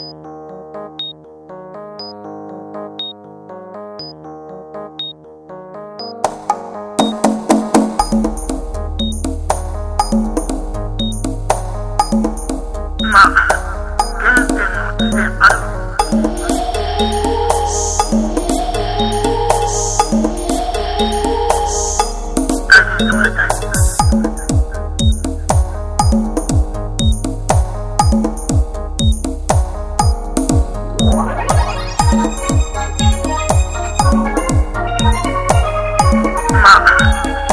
まあ、現あ Bye.